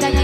like it like